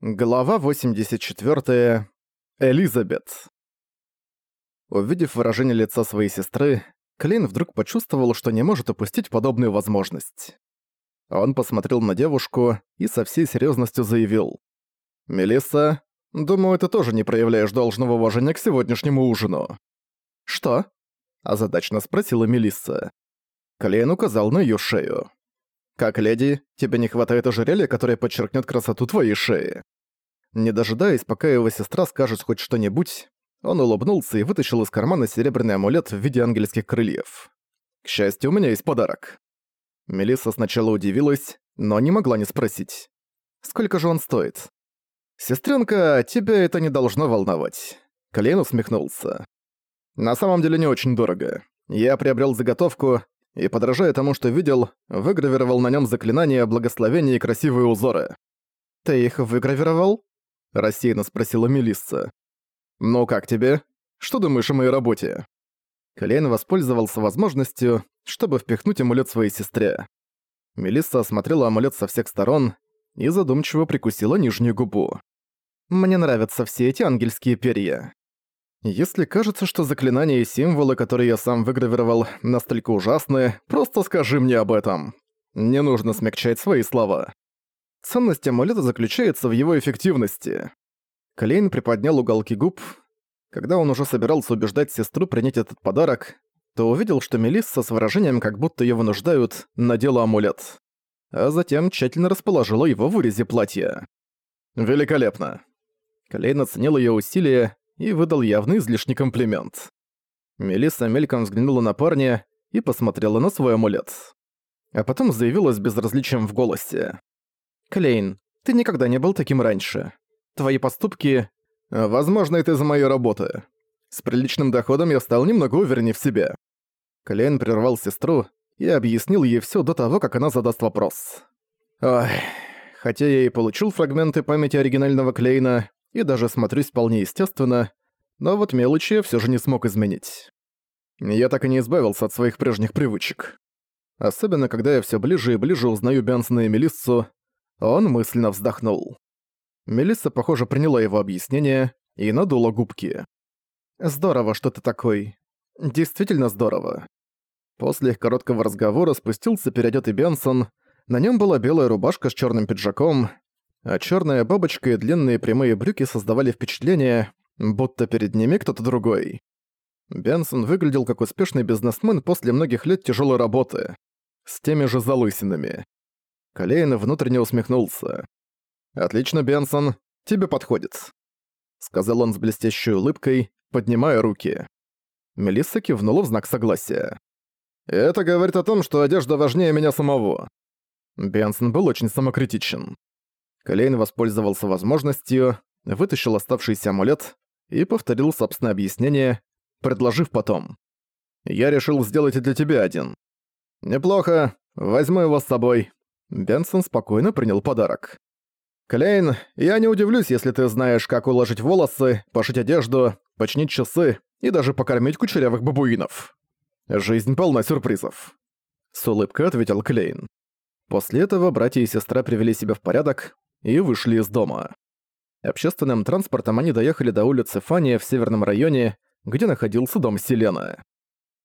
Глава 84. Элизабет. Увидев выражение лица своей сестры, Клейн вдруг почувствовал, что не может упустить подобную возможность. Он посмотрел на девушку и со всей серьезностью заявил. «Мелисса, думаю, ты тоже не проявляешь должного уважения к сегодняшнему ужину». «Что?» – озадачно спросила Мелисса. Клейн указал на ее шею. Как леди, тебе не хватает ожерелья, которое подчеркнет красоту твоей шеи. Не дожидаясь, пока его сестра скажет хоть что-нибудь, он улыбнулся и вытащил из кармана серебряный амулет в виде ангельских крыльев. К счастью, у меня есть подарок. Мелисса сначала удивилась, но не могла не спросить. «Сколько же он стоит?» «Сестрёнка, тебя это не должно волновать». Колейн усмехнулся. «На самом деле не очень дорого. Я приобрел заготовку, и, подражая тому, что видел, выгравировал на нем заклинания, благословения и красивые узоры. «Ты их выгравировал?» – рассеянно спросила Мелисса. «Ну как тебе? Что думаешь о моей работе?» Клейн воспользовался возможностью, чтобы впихнуть амулет своей сестре. Мелисса осмотрела амулет со всех сторон и задумчиво прикусила нижнюю губу. «Мне нравятся все эти ангельские перья. Если кажется, что заклинания и символы, которые я сам выгравировал, настолько ужасны, просто скажи мне об этом. Не нужно смягчать свои слова. Ценность амулета заключается в его эффективности. Клейн приподнял уголки губ. Когда он уже собирался убеждать сестру принять этот подарок, то увидел, что Мелисса с выражением, как будто её вынуждают, надела амулет. А затем тщательно расположила его в урезе платья. «Великолепно!» Клейн оценил её усилия и выдал явный излишний комплимент. Мелисса мельком взглянула на парня и посмотрела на свой амулет. А потом заявила с безразличием в голосе. «Клейн, ты никогда не был таким раньше. Твои поступки... Возможно, это из-за моей работы. С приличным доходом я стал немного увереннее в себе». Клейн прервал сестру и объяснил ей все до того, как она задаст вопрос. Ой, хотя я и получил фрагменты памяти оригинального Клейна, и даже смотрюсь вполне естественно, но вот мелочи я всё же не смог изменить. Я так и не избавился от своих прежних привычек. Особенно, когда я всё ближе и ближе узнаю Бенсона и Мелиссу, он мысленно вздохнул. Мелисса, похоже, приняла его объяснение и надула губки. «Здорово, что ты такой. Действительно здорово». После их короткого разговора спустился переодетый Бенсон, на нём была белая рубашка с чёрным пиджаком, а черная бабочка и длинные прямые брюки создавали впечатление, будто перед ними кто-то другой. Бенсон выглядел как успешный бизнесмен после многих лет тяжелой работы, с теми же залысинами. Колейн внутренне усмехнулся. «Отлично, Бенсон, тебе подходит», — сказал он с блестящей улыбкой, поднимая руки. Мелисса кивнула в знак согласия. «Это говорит о том, что одежда важнее меня самого». Бенсон был очень самокритичен. Колейн воспользовался возможностью, вытащил оставшийся амулет и повторил собственное объяснение, предложив потом. «Я решил сделать и для тебя один». «Неплохо, возьму его с собой». Бенсон спокойно принял подарок. «Клейн, я не удивлюсь, если ты знаешь, как уложить волосы, пошить одежду, починить часы и даже покормить кучерявых бабуинов. Жизнь полна сюрпризов». С улыбкой ответил Клейн. После этого братья и сестра привели себя в порядок, и вышли из дома. Общественным транспортом они доехали до улицы Фания в северном районе, где находился дом Селена.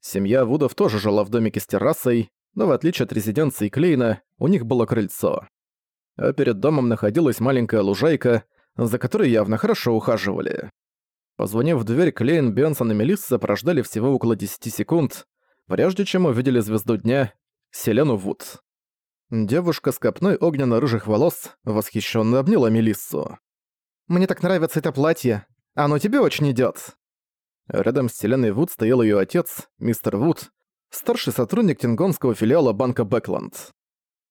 Семья Вудов тоже жила в домике с террасой, но в отличие от резиденции Клейна, у них было крыльцо. А перед домом находилась маленькая лужайка, за которой явно хорошо ухаживали. Позвонив в дверь, Клейн, Бенсон и Мелисса прождали всего около 10 секунд, прежде чем увидели звезду дня — Селену Вуд. Девушка с копной огненно-рыжих волос восхищенно обняла Мелиссу. «Мне так нравится это платье. Оно тебе очень идет. Рядом с Селеной Вуд стоял ее отец, мистер Вуд, старший сотрудник тингонского филиала банка Бэкленд.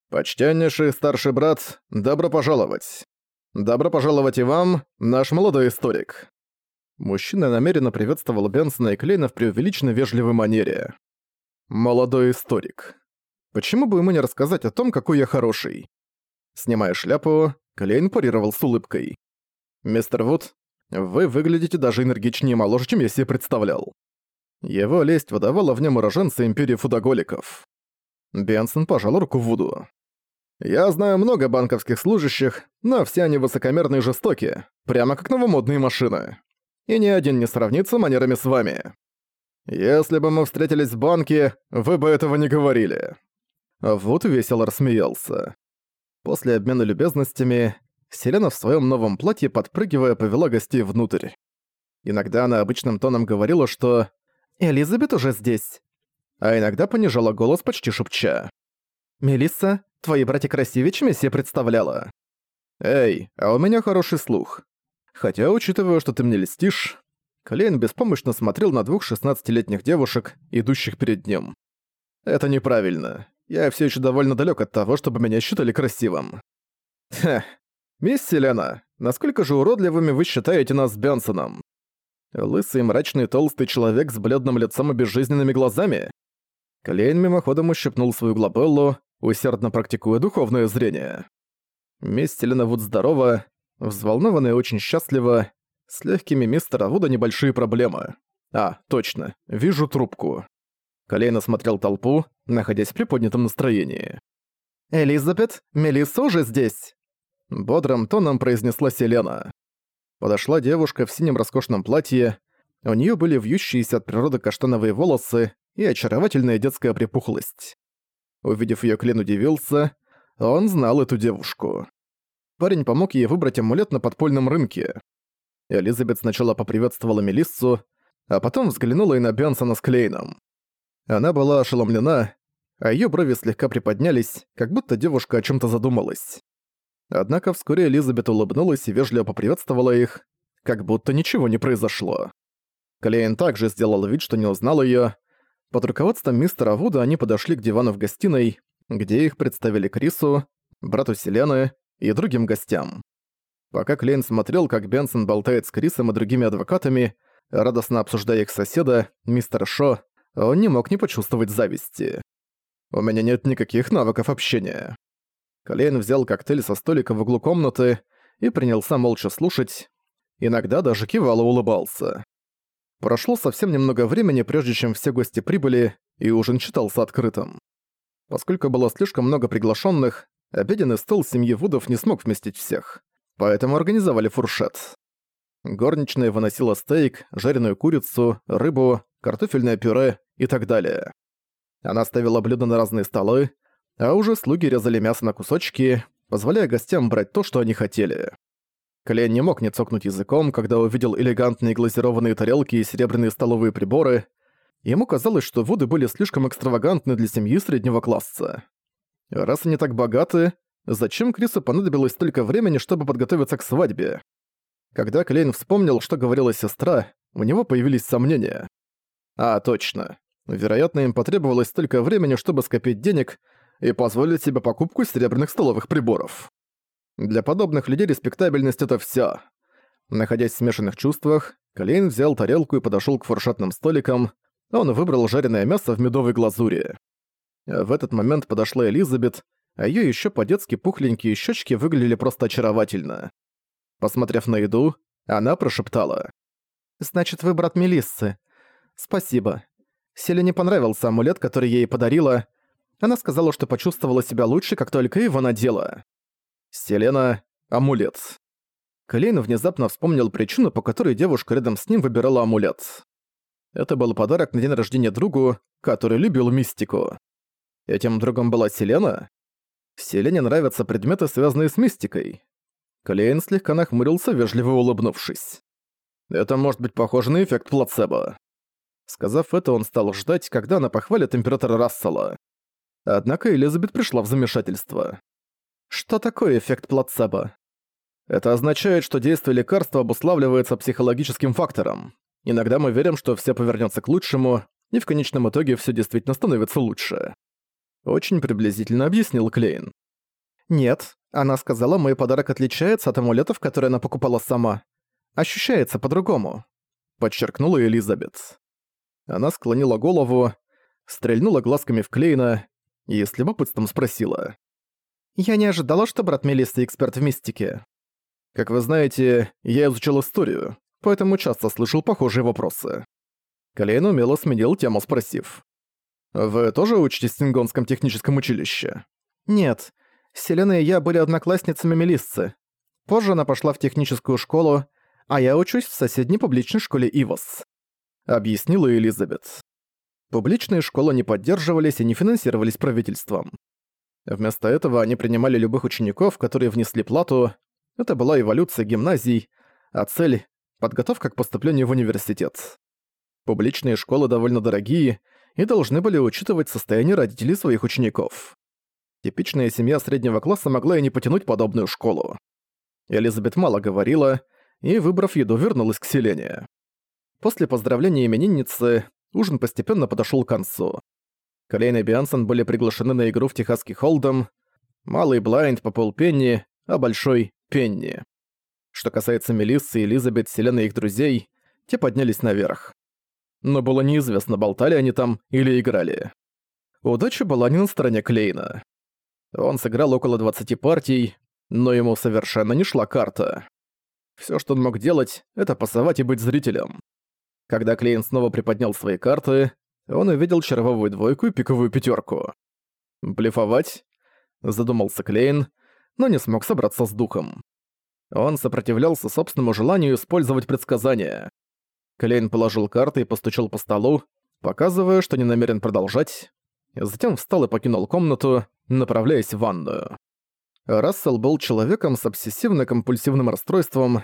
«Почтеннейший старший брат, добро пожаловать. Добро пожаловать и вам, наш молодой историк». Мужчина намеренно приветствовал Бенсона и Клейна в преувеличенно вежливой манере. «Молодой историк». Почему бы ему не рассказать о том, какой я хороший? Снимая шляпу, Клейн парировал с улыбкой. «Мистер Вуд, вы выглядите даже энергичнее и моложе, чем я себе представлял». Его лесть выдавала в нем уроженца Империи Фудоголиков. Бенсон пожал руку Вуду. Я знаю много банковских служащих, но все они высокомерные и жестокие, прямо как новомодные машины. И ни один не сравнится манерами с вами. Если бы мы встретились в банке, вы бы этого не говорили». Вот весело рассмеялся. После обмена любезностями, Селена в своем новом платье, подпрыгивая, повела гостей внутрь. Иногда она обычным тоном говорила, что «Элизабет уже здесь», а иногда понижала голос почти шепча. «Мелисса, твои братья красивее, чем я себе представляла». «Эй, а у меня хороший слух. Хотя, учитывая, что ты мне льстишь...» Клейн беспомощно смотрел на двух шестнадцатилетних девушек, идущих перед ним. «Это неправильно. Я все еще довольно далек от того, чтобы меня считали красивым». «Хе, мисс Селена, насколько же уродливыми вы считаете нас с Бенсоном? Лысый, мрачный, толстый человек с бледным лицом и безжизненными глазами? Клейн мимоходом ущипнул свою глобеллу, усердно практикуя духовное зрение. Мисс Селена Вуд здорова, взволнованная и очень счастлива, с легкими мистера Вуда небольшие проблемы. А, точно, вижу трубку. Колейн осмотрел толпу, находясь в приподнятом настроении. «Элизабет, Мелисса уже здесь!» Бодрым тоном произнесла Селена. Подошла девушка в синем роскошном платье, у нее были вьющиеся от природы каштановые волосы, и очаровательная детская припухлость. Увидев её, Клин удивился, он знал эту девушку. Парень помог ей выбрать амулет на подпольном рынке. Элизабет сначала поприветствовала Мелиссу, а потом взглянула и на Бенсона с Клейном. Она была ошеломлена, а её брови слегка приподнялись, как будто девушка о чём-то задумалась. Однако вскоре Элизабет улыбнулась и вежливо поприветствовала их, как будто ничего не произошло. Клейн также сделал вид, что не узнал её, под руководством мистера Вуда они подошли к дивану в гостиной, где их представили Крису, брату Селены и другим гостям. Пока Клейн смотрел, как Бенсон болтает с Крисом и другими адвокатами, радостно обсуждая их соседа, мистера Шо, он не мог не почувствовать зависти. «У меня нет никаких навыков общения». Клейн взял коктейль со столика в углу комнаты и принялся молча слушать, иногда даже кивал и улыбался. Прошло совсем немного времени, прежде чем все гости прибыли, и ужин считался открытым. Поскольку было слишком много приглашенных, обеденный стол семьи Вудов не смог вместить всех, поэтому организовали фуршет. Горничная выносила стейк, жареную курицу, рыбу, картофельное пюре и так далее. Она ставила блюда на разные столы, а уже слуги резали мясо на кусочки, позволяя гостям брать то, что они хотели. Клен не мог не цокнуть языком, когда увидел элегантные глазированные тарелки и серебряные столовые приборы. Ему казалось, что воды были слишком экстравагантны для семьи среднего класса. Раз они так богаты, зачем Крису понадобилось столько времени, чтобы подготовиться к свадьбе? Когда Клейн вспомнил, что говорила сестра, у него появились сомнения. А, точно. Вероятно, им потребовалось столько времени, чтобы скопить денег и позволить себе покупку серебряных столовых приборов. Для подобных людей респектабельность — это всё. Находясь в смешанных чувствах, Клейн взял тарелку и подошёл к фуршетным столикам. Он выбрал жареное мясо в медовой глазури. В этот момент подошла Элизабет, а её ещё по-детски пухленькие щёчки выглядели просто очаровательно. Посмотрев на еду, она прошептала. «Значит, вы брат Мелиссы. Спасибо. Селе не понравился амулет, который ей подарила. Она сказала, что почувствовала себя лучше, как только его надела. Селена — амулет. Клейн внезапно вспомнил причину, по которой девушка рядом с ним выбирала амулет. Это был подарок на день рождения другу, который любил мистику. Этим другом была Селена? Селене нравятся предметы, связанные с мистикой. Клейн слегка нахмурился, вежливо улыбнувшись. Это может быть похоже на эффект плацебо. Сказав это, он стал ждать, когда она похвалит императора Рассела. Однако Элизабет пришла в замешательство. Что такое эффект плацебо? Это означает, что действие лекарства обуславливается психологическим фактором. Иногда мы верим, что все повернется к лучшему, и в конечном итоге все действительно становится лучше. Очень приблизительно объяснил Клейн. Нет, она сказала, мой подарок отличается от амулетов, которые она покупала сама. Ощущается по-другому. Подчеркнула Элизабет. Она склонила голову, стрельнула глазками в Клейна и с любопытством спросила. Я не ожидала, что брат Мелисса эксперт в мистике. Как вы знаете, я изучил историю, поэтому часто слышал похожие вопросы. Колейн умело сменил тему, спросив. «Вы тоже учитесь в Сингонском техническом училище?» «Нет. Селена и я были одноклассницами Мелиссы. Позже она пошла в техническую школу, а я учусь в соседней публичной школе Ивос», — объяснила Элизабет. Публичные школы не поддерживались и не финансировались правительством. Вместо этого они принимали любых учеников, которые внесли плату. Это была эволюция гимназий, а цель — подготовка к поступлению в университет. Публичные школы довольно дорогие и должны были учитывать состояние родителей своих учеников. Типичная семья среднего класса могла и не потянуть подобную школу. Элизабет мало говорила, и, выбрав еду, вернулась к Селене. После поздравления именинницы, ужин постепенно подошел к концу. Клейн и Биансон были приглашены на игру в Техасский Холдом, малый Блайнд по полпенни, а большой — пенни. Что касается Мелиссы, Элизабет, Селены и их друзей, те поднялись наверх. Но было неизвестно, болтали они там или играли. Удача была не на стороне Клейна. Он сыграл около 20 партий, но ему совершенно не шла карта. Все, что он мог делать, это пасовать и быть зрителем. Когда Клейн снова приподнял свои карты, он увидел червовую двойку и пиковую пятерку. «Блефовать?» – задумался Клейн, но не смог собраться с духом. Он сопротивлялся собственному желанию использовать предсказания. Клейн положил карты и постучал по столу, показывая, что не намерен продолжать. Затем встал и покинул комнату, направляясь в ванную. Рассел был человеком с обсессивно-компульсивным расстройством.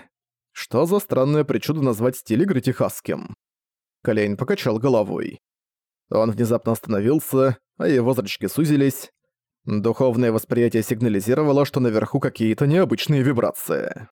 Что за странное причуда назвать стиль игры техасским? Клейн покачал головой. Он внезапно остановился, а его зрачки сузились. Духовное восприятие сигнализировало, что наверху какие-то необычные вибрации.